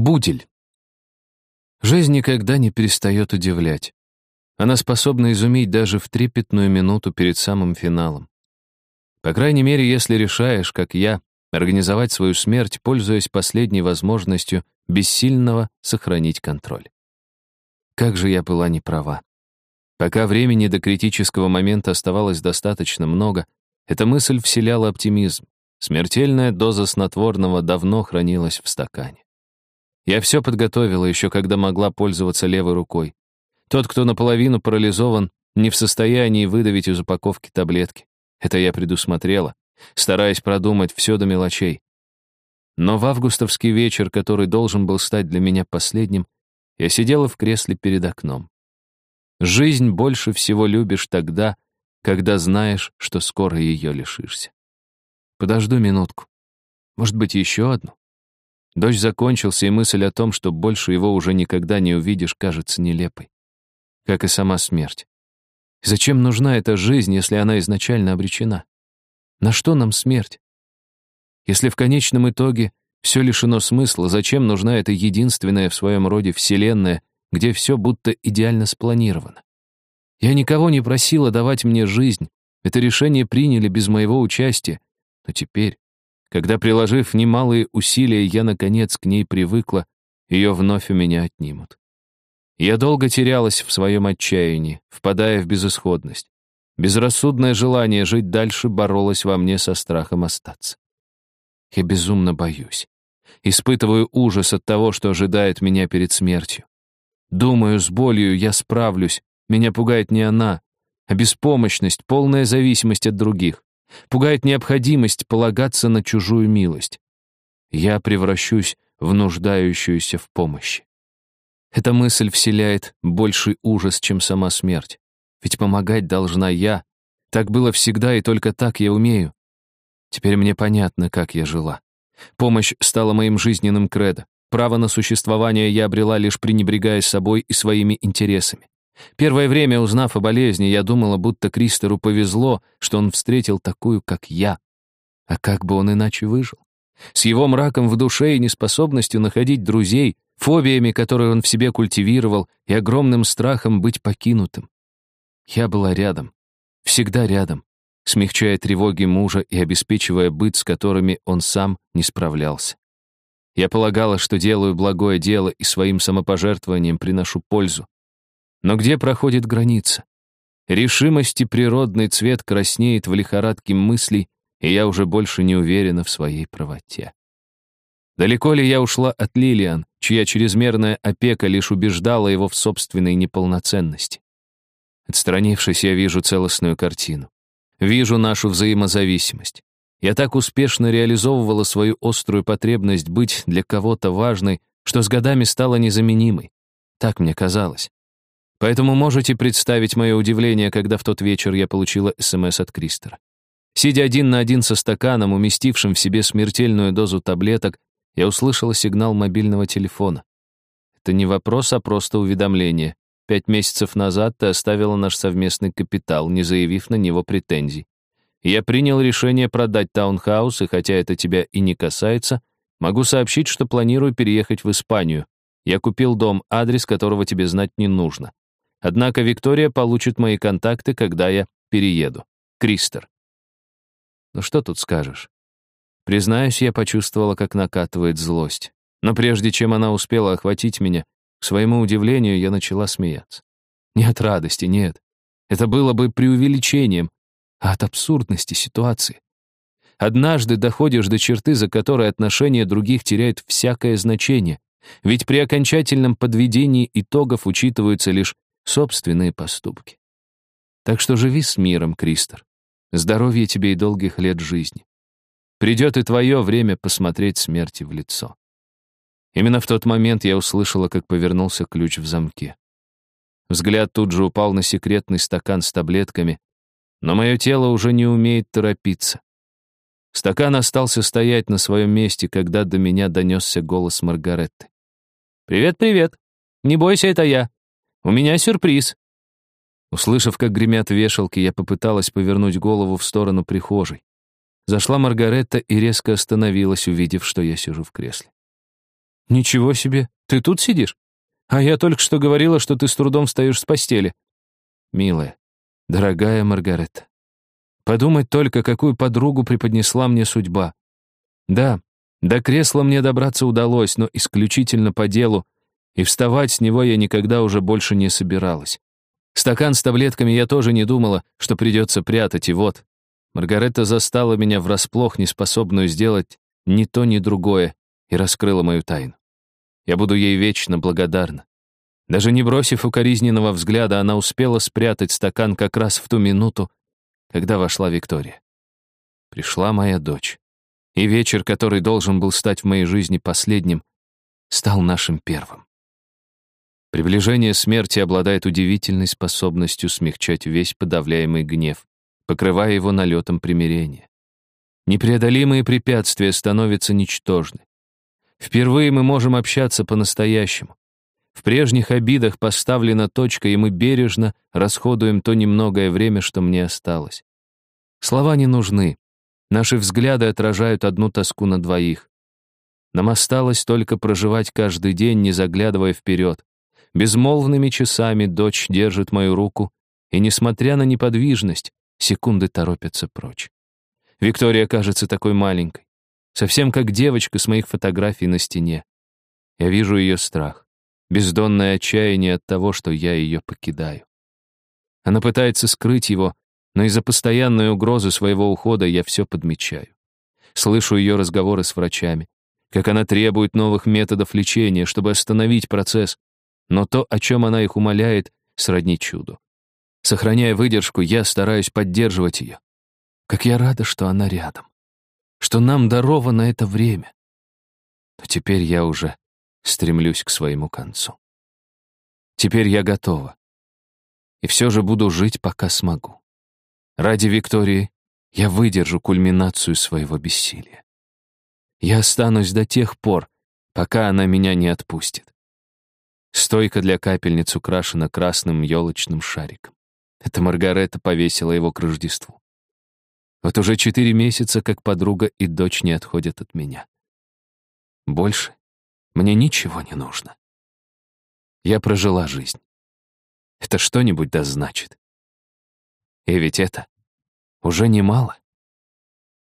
Будель. Жизнь никогда не перестает удивлять. Она способна изумить даже в трепетную минуту перед самым финалом. По крайней мере, если решаешь, как я, организовать свою смерть, пользуясь последней возможностью бессильного сохранить контроль. Как же я была не права. Пока времени до критического момента оставалось достаточно много, эта мысль вселяла оптимизм. Смертельная доза снотворного давно хранилась в стакане. Я все подготовила еще, когда могла пользоваться левой рукой. Тот, кто наполовину парализован, не в состоянии выдавить из упаковки таблетки. Это я предусмотрела, стараясь продумать все до мелочей. Но в августовский вечер, который должен был стать для меня последним, я сидела в кресле перед окном. Жизнь больше всего любишь тогда, когда знаешь, что скоро ее лишишься. Подожду минутку. Может быть, еще одну? Дождь закончился, и мысль о том, что больше его уже никогда не увидишь, кажется нелепой. Как и сама смерть. зачем нужна эта жизнь, если она изначально обречена? На что нам смерть? Если в конечном итоге все лишено смысла, зачем нужна эта единственная в своем роде вселенная, где все будто идеально спланировано? Я никого не просила давать мне жизнь. Это решение приняли без моего участия. Но теперь, когда, приложив немалые усилия, я, наконец, к ней привыкла, ее вновь у меня отнимут. Я долго терялась в своем отчаянии, впадая в безысходность. Безрассудное желание жить дальше боролось во мне со страхом остаться. Я безумно боюсь. Испытываю ужас от того, что ожидает меня перед смертью. Думаю, с болью я справлюсь. Меня пугает не она, а беспомощность, полная зависимость от других. Пугает необходимость полагаться на чужую милость. Я превращусь в нуждающуюся в помощи. Эта мысль вселяет больший ужас, чем сама смерть. Ведь помогать должна я. Так было всегда, и только так я умею. Теперь мне понятно, как я жила. Помощь стала моим жизненным кредо. Право на существование я обрела, лишь пренебрегая собой и своими интересами. Первое время, узнав о болезни, я думала, будто Кристеру повезло, что он встретил такую, как я. А как бы он иначе выжил? С его мраком в душе и неспособностью находить друзей, фобиями, которые он в себе культивировал, и огромным страхом быть покинутым. Я была рядом, всегда рядом, смягчая тревоги мужа и обеспечивая быт, с которыми он сам не справлялся. Я полагала, что делаю благое дело и своим самопожертвованием приношу пользу. Но где проходит граница? Решимости природный цвет краснеет в лихорадке мыслей, и я уже больше не уверена в своей правоте. Далеко ли я ушла от Лилиан, чья чрезмерная опека лишь убеждала его в собственной неполноценности? Отстранившись, я вижу целостную картину. Вижу нашу взаимозависимость. Я так успешно реализовывала свою острую потребность быть для кого-то важной, что с годами стала незаменимой. Так мне казалось. Поэтому можете представить мое удивление, когда в тот вечер я получила СМС от Кристера. Сидя один на один со стаканом, уместившим в себе смертельную дозу таблеток, я услышала сигнал мобильного телефона. Это не вопрос, а просто уведомление. Пять месяцев назад ты оставила наш совместный капитал, не заявив на него претензий. Я принял решение продать таунхаус, и хотя это тебя и не касается, могу сообщить, что планирую переехать в Испанию. Я купил дом, адрес которого тебе знать не нужно. Однако Виктория получит мои контакты, когда я перееду. Кристер. Ну что тут скажешь? Признаюсь, я почувствовала, как накатывает злость. Но прежде чем она успела охватить меня, к своему удивлению, я начала смеяться. Не от радости, нет. Это было бы преувеличением, а от абсурдности ситуации. Однажды доходишь до черты, за которой отношения других теряют всякое значение, ведь при окончательном подведении итогов учитываются лишь собственные поступки. Так что живи с миром, Кристер. Здоровья тебе и долгих лет жизни. Придет и твое время посмотреть смерти в лицо. Именно в тот момент я услышала, как повернулся ключ в замке. Взгляд тут же упал на секретный стакан с таблетками, но мое тело уже не умеет торопиться. Стакан остался стоять на своем месте, когда до меня донесся голос Маргаретты. «Привет, привет! Не бойся, это я. У меня сюрприз!» Услышав, как гремят вешалки, я попыталась повернуть голову в сторону прихожей. Зашла Маргаретта и резко остановилась, увидев, что я сижу в кресле. «Ничего себе, ты тут сидишь? А я только что говорила, что ты с трудом встаешь с постели». «Милая, дорогая Маргаретта, подумать только, какую подругу преподнесла мне судьба. Да, до кресла мне добраться удалось, но исключительно по делу, и вставать с него я никогда уже больше не собиралась. Стакан с таблетками я тоже не думала, что придется прятать, и вот. Маргаретта застала меня врасплох, неспособную сделать ни то, ни другое, и раскрыла мою тайну. Я буду ей вечно благодарна. Даже не бросив укоризненного взгляда, она успела спрятать стакан как раз в ту минуту, когда вошла Виктория. Пришла моя дочь. И вечер, который должен был стать в моей жизни последним, стал нашим первым. Приближение смерти обладает удивительной способностью смягчать весь подавляемый гнев, покрывая его налетом примирения. Непреодолимые препятствия становятся ничтожны. Впервые мы можем общаться по-настоящему. В прежних обидах поставлена точка, и мы бережно расходуем то немногое время, что мне осталось. Слова не нужны. Наши взгляды отражают одну тоску на двоих. Нам осталось только проживать каждый день, не заглядывая вперед. Безмолвными часами дочь держит мою руку, и, несмотря на неподвижность, секунды торопятся прочь. Виктория кажется такой маленькой, совсем как девочка с моих фотографий на стене. Я вижу ее страх, бездонное отчаяние от того, что я ее покидаю. Она пытается скрыть его, но из-за постоянной угрозы своего ухода я все подмечаю. Слышу ее разговоры с врачами, как она требует новых методов лечения, чтобы остановить процесс, но то, о чем она их умоляет, сродни чуду. Сохраняя выдержку, я стараюсь поддерживать ее. Как я рада, что она рядом. Что нам даровано это время. Но теперь я уже стремлюсь к своему концу. Теперь я готова. И все же буду жить, пока смогу. Ради Виктории я выдержу кульминацию своего бессилия. Я останусь до тех пор, пока она меня не отпустит. Стойка для капельниц украшена красным елочным шариком. Это Маргарета повесила его к Рождеству. Вот уже четыре месяца, как подруга и дочь не отходят от меня. Больше мне ничего не нужно. Я прожила жизнь. Это что-нибудь да значит. И ведь это уже немало.